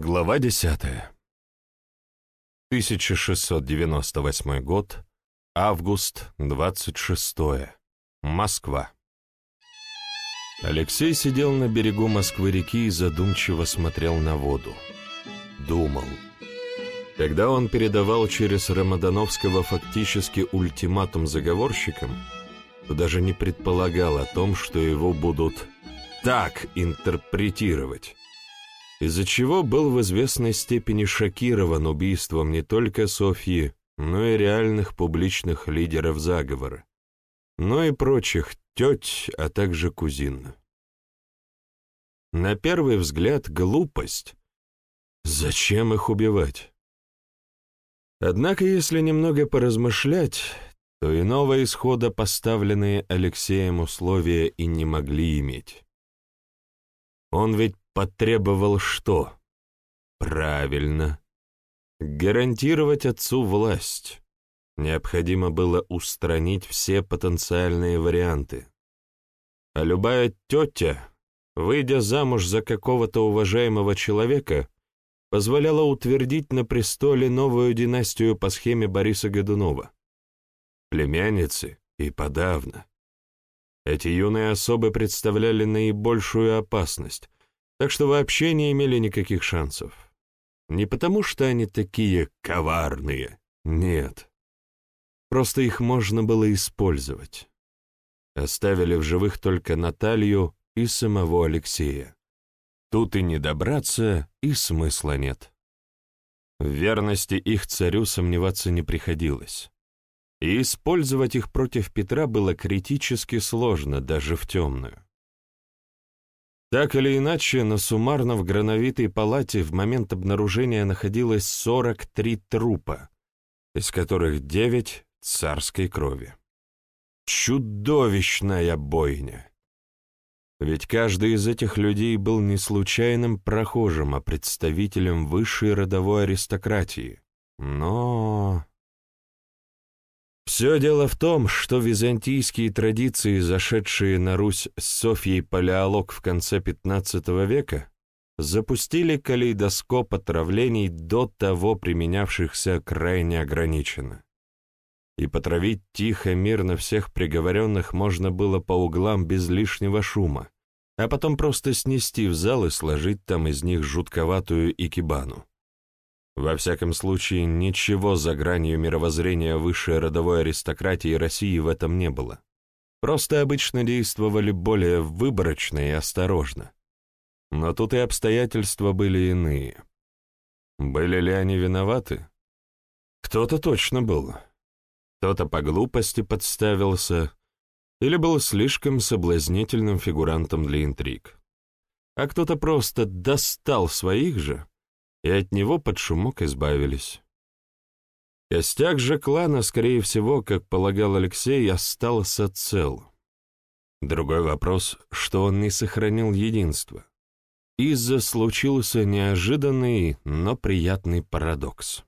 Глава 10. 1698 год, август 26. Москва. Алексей сидел на берегу Москвы-реки и задумчиво смотрел на воду. Думал. Когда он передавал через Рамадановского фактически ультиматум заговорщикам, то даже не предполагал о том, что его будут так интерпретировать из-за чего был в известной степени шокирован убийством не только Софьи, но и реальных публичных лидеров заговора, но и прочих теть, а также кузин. На первый взгляд глупость. Зачем их убивать? Однако, если немного поразмышлять, то иного исхода поставленные Алексеем условия и не могли иметь. Он ведь потребовал что? Правильно. Гарантировать отцу власть. Необходимо было устранить все потенциальные варианты. А любая тетя, выйдя замуж за какого-то уважаемого человека, позволяла утвердить на престоле новую династию по схеме Бориса Годунова. Племянницы и подавно. Эти юные особы представляли наибольшую опасность, так что вообще не имели никаких шансов. Не потому, что они такие коварные, нет. Просто их можно было использовать. Оставили в живых только Наталью и самого Алексея. Тут и не добраться, и смысла нет. В верности их царю сомневаться не приходилось. И использовать их против Петра было критически сложно, даже в темную. Так или иначе, на суммарно в грановитой палате в момент обнаружения находилось 43 трупа, из которых 9 царской крови. Чудовищная бойня! Ведь каждый из этих людей был не случайным прохожим, а представителем высшей родовой аристократии. Но... Все дело в том, что византийские традиции, зашедшие на Русь с Софьей Палеолог в конце XV века, запустили калейдоскоп отравлений до того применявшихся крайне ограниченно. И потравить тихо, мирно всех приговоренных можно было по углам без лишнего шума, а потом просто снести в зал и сложить там из них жутковатую икебану. Во всяком случае, ничего за гранью мировоззрения высшей родовой аристократии России в этом не было. Просто обычно действовали более выборочно и осторожно. Но тут и обстоятельства были иные. Были ли они виноваты? Кто-то точно был. Кто-то по глупости подставился или был слишком соблазнительным фигурантом для интриг. А кто-то просто достал своих же и от него под шумок избавились. Костяк же клана, скорее всего, как полагал Алексей, остался цел. Другой вопрос, что он не сохранил единство. Из-за случился неожиданный, но приятный парадокс.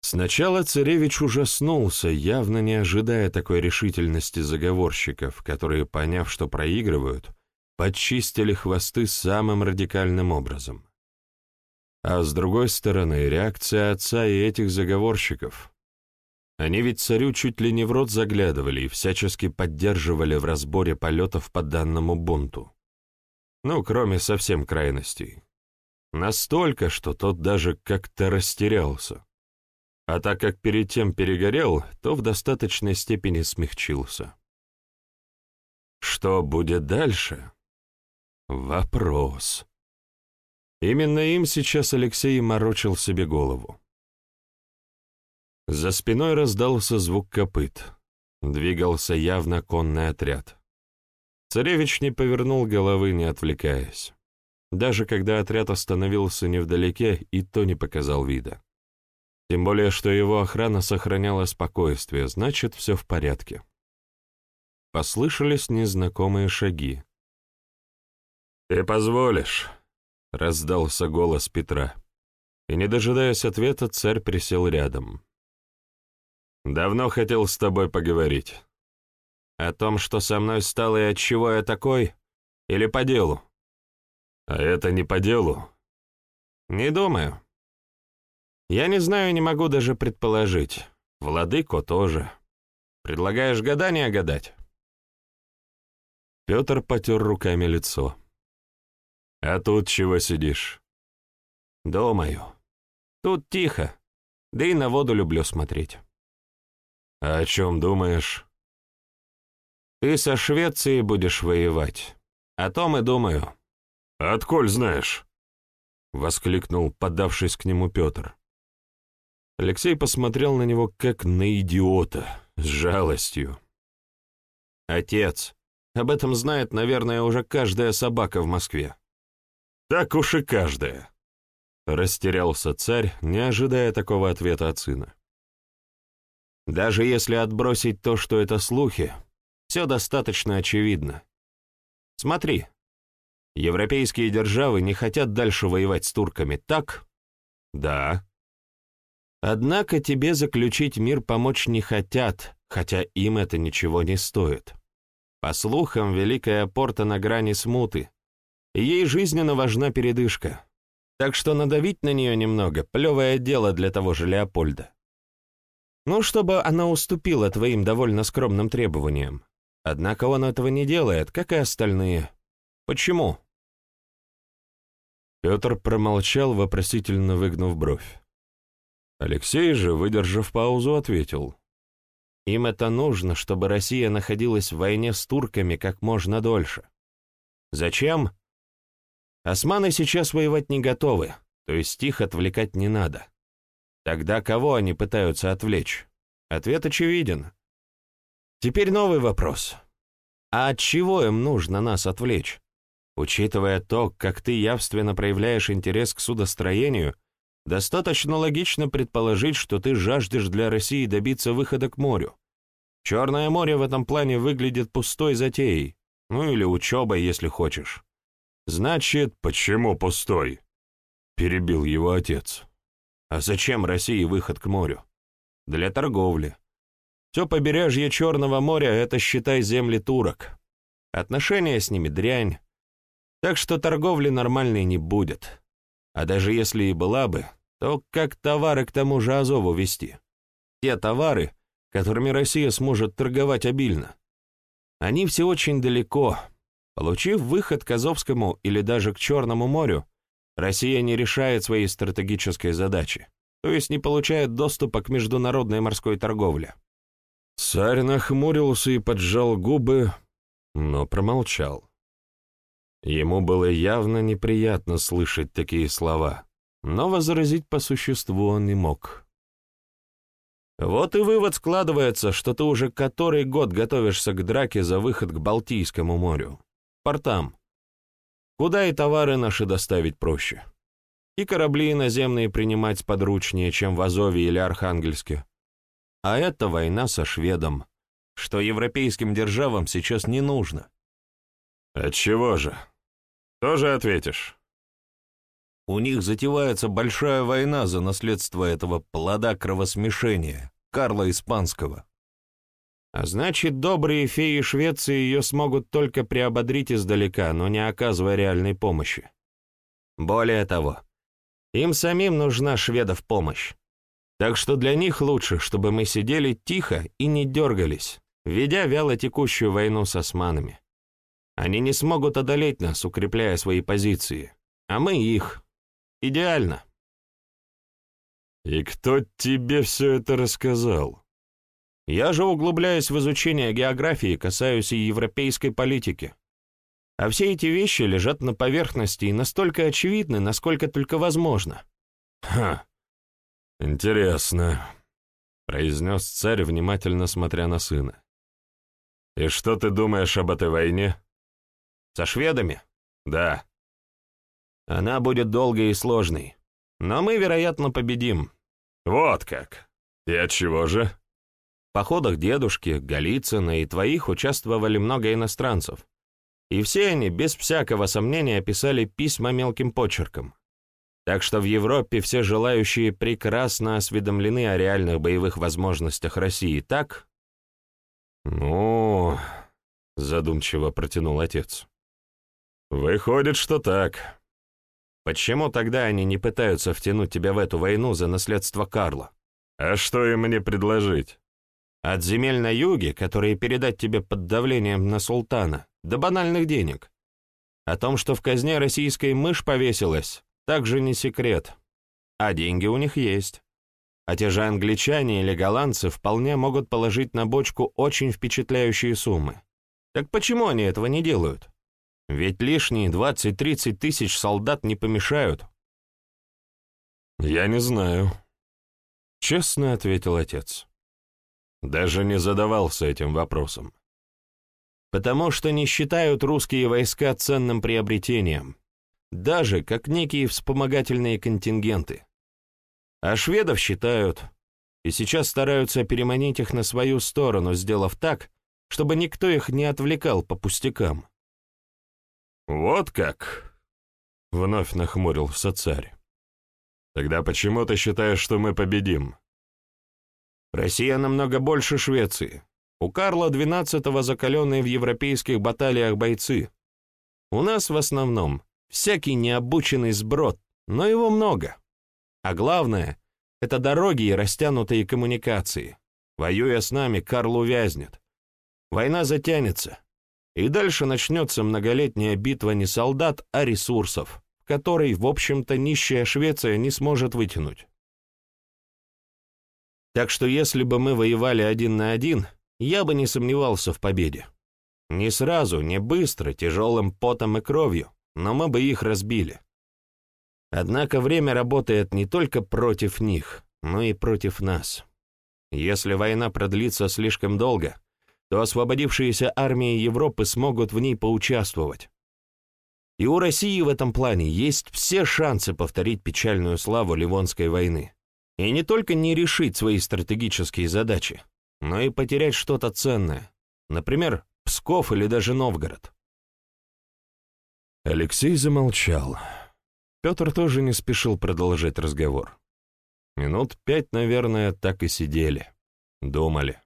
Сначала царевич ужаснулся, явно не ожидая такой решительности заговорщиков, которые, поняв, что проигрывают, подчистили хвосты самым радикальным образом. А с другой стороны, реакция отца и этих заговорщиков. Они ведь царю чуть ли не в рот заглядывали и всячески поддерживали в разборе полетов по данному бунту. Ну, кроме совсем крайностей. Настолько, что тот даже как-то растерялся. А так как перед тем перегорел, то в достаточной степени смягчился. Что будет дальше? Вопрос. Именно им сейчас Алексей морочил себе голову. За спиной раздался звук копыт. Двигался явно конный отряд. Царевич не повернул головы, не отвлекаясь. Даже когда отряд остановился невдалеке, и то не показал вида. Тем более, что его охрана сохраняла спокойствие, значит, все в порядке. Послышались незнакомые шаги. «Ты позволишь?» — раздался голос Петра. И, не дожидаясь ответа, царь присел рядом. «Давно хотел с тобой поговорить. О том, что со мной стало и от чего я такой, или по делу?» «А это не по делу. Не думаю. Я не знаю и не могу даже предположить. Владыко тоже. Предлагаешь гадание гадать? Петр потер руками лицо. «А тут чего сидишь?» «Думаю. Тут тихо, да и на воду люблю смотреть». «А о чем думаешь?» «Ты со Швецией будешь воевать. О том и думаю». «Отколь знаешь?» — воскликнул, подавшись к нему Петр. Алексей посмотрел на него, как на идиота, с жалостью. «Отец, об этом знает, наверное, уже каждая собака в Москве». «Так уж и каждая», — растерялся царь, не ожидая такого ответа от сына. «Даже если отбросить то, что это слухи, все достаточно очевидно. Смотри, европейские державы не хотят дальше воевать с турками, так? Да. Однако тебе заключить мир помочь не хотят, хотя им это ничего не стоит. По слухам, Великая Порта на грани смуты, ей жизненно важна передышка. Так что надавить на нее немного — плевое дело для того же Леопольда. Ну, чтобы она уступила твоим довольно скромным требованиям. Однако он этого не делает, как и остальные. Почему? Петр промолчал, вопросительно выгнув бровь. Алексей же, выдержав паузу, ответил. Им это нужно, чтобы Россия находилась в войне с турками как можно дольше. Зачем? Османы сейчас воевать не готовы, то есть их отвлекать не надо. Тогда кого они пытаются отвлечь? Ответ очевиден. Теперь новый вопрос. А от чего им нужно нас отвлечь? Учитывая то, как ты явственно проявляешь интерес к судостроению, Достаточно логично предположить, что ты жаждешь для России добиться выхода к морю. Черное море в этом плане выглядит пустой затеей, ну или учебой, если хочешь. Значит, почему пустой? Перебил его отец. А зачем России выход к морю? Для торговли. Все побережье Черного моря — это, считай, земли турок. Отношения с ними дрянь. Так что торговли нормальной не будет. А даже если и была бы, то как товары к тому же Азову вести? Те товары, которыми Россия сможет торговать обильно. Они все очень далеко. Получив выход к Азовскому или даже к Черному морю, Россия не решает своей стратегической задачи, то есть не получает доступа к международной морской торговле. Царь нахмурился и поджал губы, но промолчал. Ему было явно неприятно слышать такие слова, но возразить по существу он не мог. Вот и вывод складывается, что ты уже который год готовишься к драке за выход к Балтийскому морю, портам, куда и товары наши доставить проще. И корабли наземные принимать подручнее, чем в Азове или Архангельске. А это война со шведом, что европейским державам сейчас не нужно. Отчего же? Тоже ответишь. У них затевается большая война за наследство этого плода кровосмешения, Карла Испанского. А значит, добрые феи Швеции ее смогут только приободрить издалека, но не оказывая реальной помощи. Более того, им самим нужна шведов помощь. Так что для них лучше, чтобы мы сидели тихо и не дергались, ведя вяло текущую войну с османами. Они не смогут одолеть нас, укрепляя свои позиции, а мы их. Идеально. И кто тебе все это рассказал? Я же углубляюсь в изучение географии, касаюсь и европейской политики. А все эти вещи лежат на поверхности и настолько очевидны, насколько только возможно. Ха, интересно, произнес царь, внимательно смотря на сына. И что ты думаешь об этой войне? Со шведами? Да. Она будет долгой и сложной. Но мы, вероятно, победим. Вот как. И от чего же? Походах дедушки, Голицына и твоих участвовали много иностранцев. И все они, без всякого сомнения, писали письма мелким почерком. Так что в Европе все желающие прекрасно осведомлены о реальных боевых возможностях России, так? «Ну...» — задумчиво протянул отец. «Выходит, что так. Почему тогда они не пытаются втянуть тебя в эту войну за наследство Карла? А что им мне предложить? От земель на юге, которые передать тебе под давлением на султана, до банальных денег. О том, что в казне российской мышь повесилась, также не секрет. А деньги у них есть. А те же англичане или голландцы вполне могут положить на бочку очень впечатляющие суммы. Так почему они этого не делают? Ведь лишние 20-30 тысяч солдат не помешают. «Я не знаю», — честно ответил отец. Даже не задавался этим вопросом. Потому что не считают русские войска ценным приобретением, даже как некие вспомогательные контингенты. А шведов считают, и сейчас стараются переманить их на свою сторону, сделав так, чтобы никто их не отвлекал по пустякам. «Вот как?» — вновь нахмурился царь. «Тогда почему ты считаешь, что мы победим?» Россия намного больше Швеции. У Карла XII закаленные в европейских баталиях бойцы. У нас в основном всякий необученный сброд, но его много. А главное — это дороги и растянутые коммуникации. Воюя с нами, Карл увязнет. Война затянется. И дальше начнется многолетняя битва не солдат, а ресурсов, которой, в общем-то, нищая Швеция не сможет вытянуть. Так что если бы мы воевали один на один, я бы не сомневался в победе. Не сразу, не быстро, тяжелым потом и кровью, но мы бы их разбили. Однако время работает не только против них, но и против нас. Если война продлится слишком долго, то освободившиеся армии Европы смогут в ней поучаствовать. И у России в этом плане есть все шансы повторить печальную славу Ливонской войны. И не только не решить свои стратегические задачи, но и потерять что-то ценное, например, Псков или даже Новгород. Алексей замолчал. Петр тоже не спешил продолжать разговор. Минут пять, наверное, так и сидели, думали.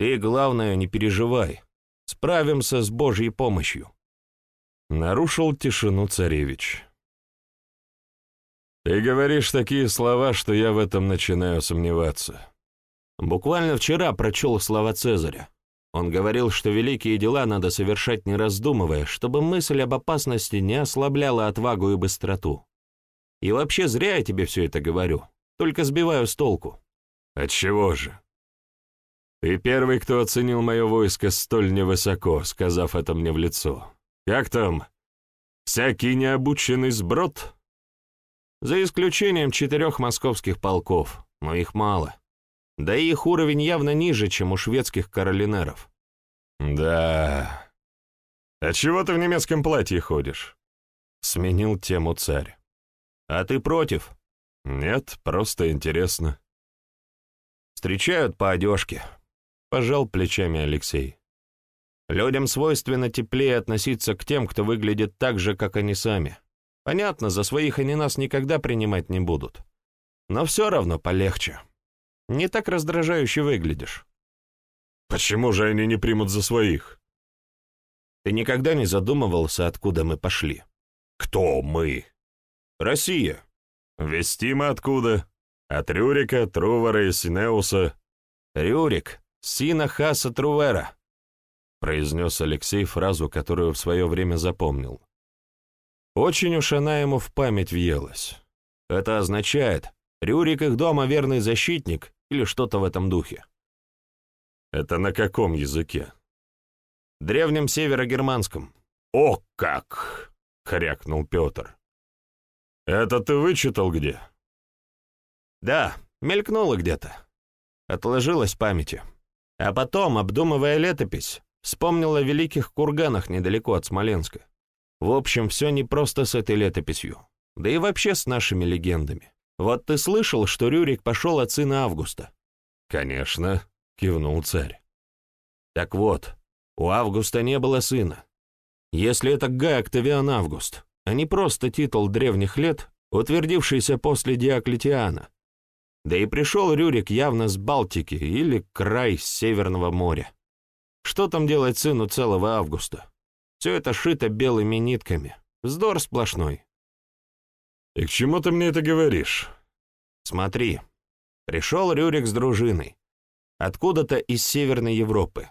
«Ты, главное, не переживай. Справимся с Божьей помощью», — нарушил тишину царевич. Ты говоришь такие слова, что я в этом начинаю сомневаться. Буквально вчера прочел слова Цезаря. Он говорил, что великие дела надо совершать не раздумывая, чтобы мысль об опасности не ослабляла отвагу и быстроту. И вообще зря я тебе все это говорю, только сбиваю с толку. Отчего же? Ты первый, кто оценил мое войско столь невысоко, сказав это мне в лицо. Как там? Всякий необученный сброд? За исключением четырех московских полков, но их мало. Да и их уровень явно ниже, чем у шведских каролинеров. «Да... А чего ты в немецком платье ходишь?» Сменил тему царь. «А ты против?» «Нет, просто интересно». «Встречают по одежке», — пожал плечами Алексей. «Людям свойственно теплее относиться к тем, кто выглядит так же, как они сами. Понятно, за своих они нас никогда принимать не будут. Но все равно полегче. Не так раздражающе выглядишь. Почему же они не примут за своих? Ты никогда не задумывался, откуда мы пошли? Кто мы? Россия. Вести мы откуда? От Рюрика, Трувера и Синеуса. Рюрик, сина Хаса Трувера, произнес Алексей фразу, которую в свое время запомнил. Очень уж она ему в память въелась. Это означает, Рюрик их дома верный защитник или что-то в этом духе. Это на каком языке? Древнем северогерманском. О как! — хрякнул Петр. Это ты вычитал где? Да, мелькнуло где-то. Отложилось в памяти. А потом, обдумывая летопись, вспомнил о великих курганах недалеко от Смоленска. В общем, все не просто с этой летописью, да и вообще с нашими легендами. Вот ты слышал, что Рюрик пошел от сына Августа? Конечно, кивнул царь. Так вот, у Августа не было сына. Если это Гай Октавиан Август, а не просто титул древних лет, утвердившийся после Диоклетиана. Да и пришел Рюрик явно с Балтики или край Северного моря. Что там делать сыну целого Августа? Все это шито белыми нитками. Вздор сплошной. И к чему ты мне это говоришь? Смотри, пришел Рюрик с дружиной. Откуда-то из Северной Европы.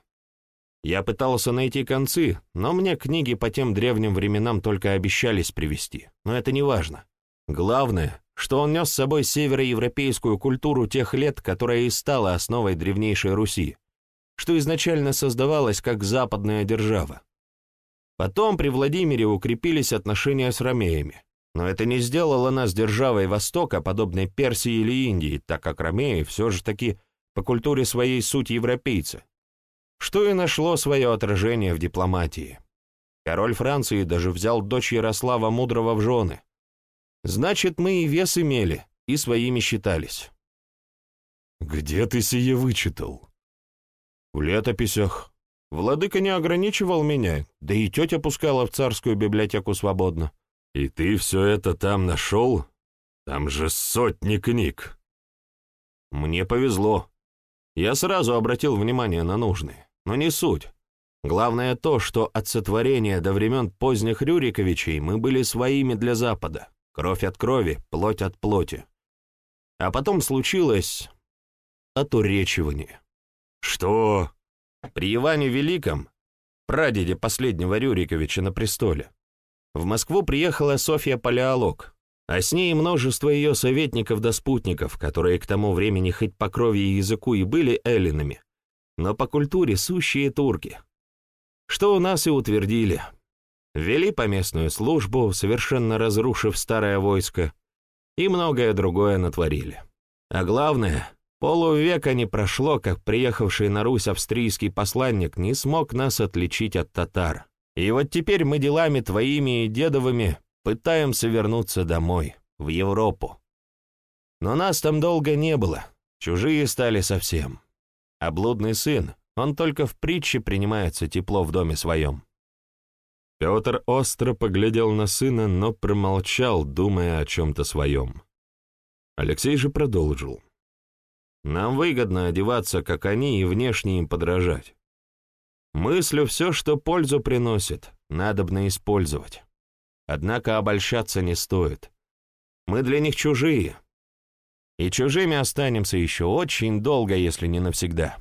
Я пытался найти концы, но мне книги по тем древним временам только обещались привезти. Но это не важно. Главное, что он нес с собой североевропейскую культуру тех лет, которая и стала основой древнейшей Руси, что изначально создавалась как западная держава. Потом при Владимире укрепились отношения с ромеями, но это не сделало нас державой Востока, подобной Персии или Индии, так как ромеи все же таки по культуре своей суть европейцы, что и нашло свое отражение в дипломатии. Король Франции даже взял дочь Ярослава Мудрого в жены. Значит, мы и вес имели, и своими считались. «Где ты сие вычитал?» «В летописях», Владыка не ограничивал меня, да и тетя пускала в царскую библиотеку свободно. И ты все это там нашел? Там же сотни книг. Мне повезло. Я сразу обратил внимание на нужные, но не суть. Главное то, что от сотворения до времен поздних Рюриковичей мы были своими для Запада, кровь от крови, плоть от плоти. А потом случилось отуречивание. Что? При Иване Великом, прадеде последнего Рюриковича на престоле, в Москву приехала Софья Палеолог, а с ней множество ее советников да спутников, которые к тому времени хоть по крови и языку и были эллинами, но по культуре сущие турки. Что у нас и утвердили. Ввели поместную службу, совершенно разрушив старое войско, и многое другое натворили. А главное, Полувека не прошло, как приехавший на Русь австрийский посланник не смог нас отличить от татар. И вот теперь мы делами твоими и дедовыми пытаемся вернуться домой, в Европу. Но нас там долго не было, чужие стали совсем. А блудный сын, он только в притче принимается тепло в доме своем. Петр остро поглядел на сына, но промолчал, думая о чем-то своем. Алексей же продолжил. Нам выгодно одеваться, как они, и внешне им подражать. Мыслю все, что пользу приносит, надобно использовать. Однако обольщаться не стоит. Мы для них чужие. И чужими останемся еще очень долго, если не навсегда.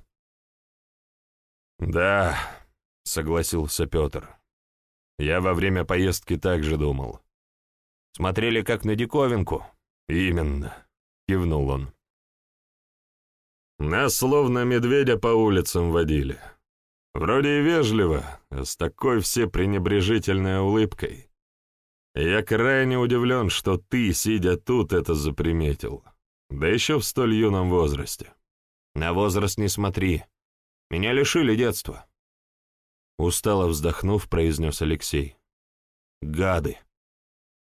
«Да», — согласился Петр. «Я во время поездки также думал». «Смотрели как на диковинку?» «Именно», — кивнул он. Нас словно медведя по улицам водили. Вроде и вежливо, а с такой все пренебрежительной улыбкой. Я крайне удивлен, что ты, сидя тут, это заприметил. Да еще в столь юном возрасте. На возраст не смотри. Меня лишили детства. Устало вздохнув, произнес Алексей. Гады.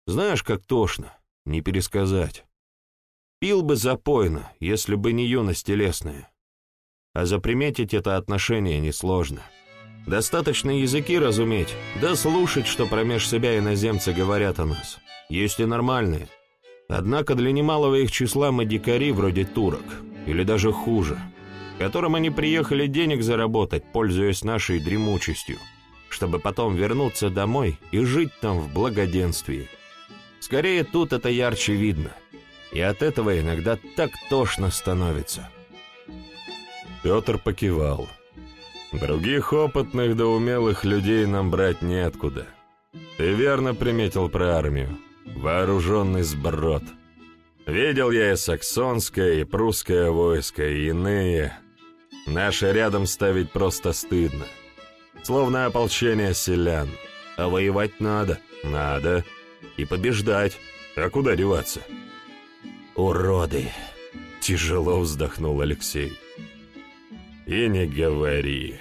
Знаешь, как тошно, не пересказать. Пил бы запойно, если бы не юность телесная. А заприметить это отношение несложно. Достаточно языки разуметь, да слушать, что промеж себя иноземцы говорят о нас. Есть и нормальные. Однако для немалого их числа мы дикари вроде турок, или даже хуже, которым они приехали денег заработать, пользуясь нашей дремучестью, чтобы потом вернуться домой и жить там в благоденствии. Скорее тут это ярче видно — и от этого иногда так тошно становится. Петр покивал. Других опытных да умелых людей нам брать неоткуда. Ты верно приметил про армию. Вооруженный сброд. Видел я и саксонское, и прусское войско, и иные. Наши рядом ставить просто стыдно. Словно ополчение селян. А воевать надо. Надо. И побеждать. А куда деваться? «Уроды!» — тяжело вздохнул Алексей. «И не говори!»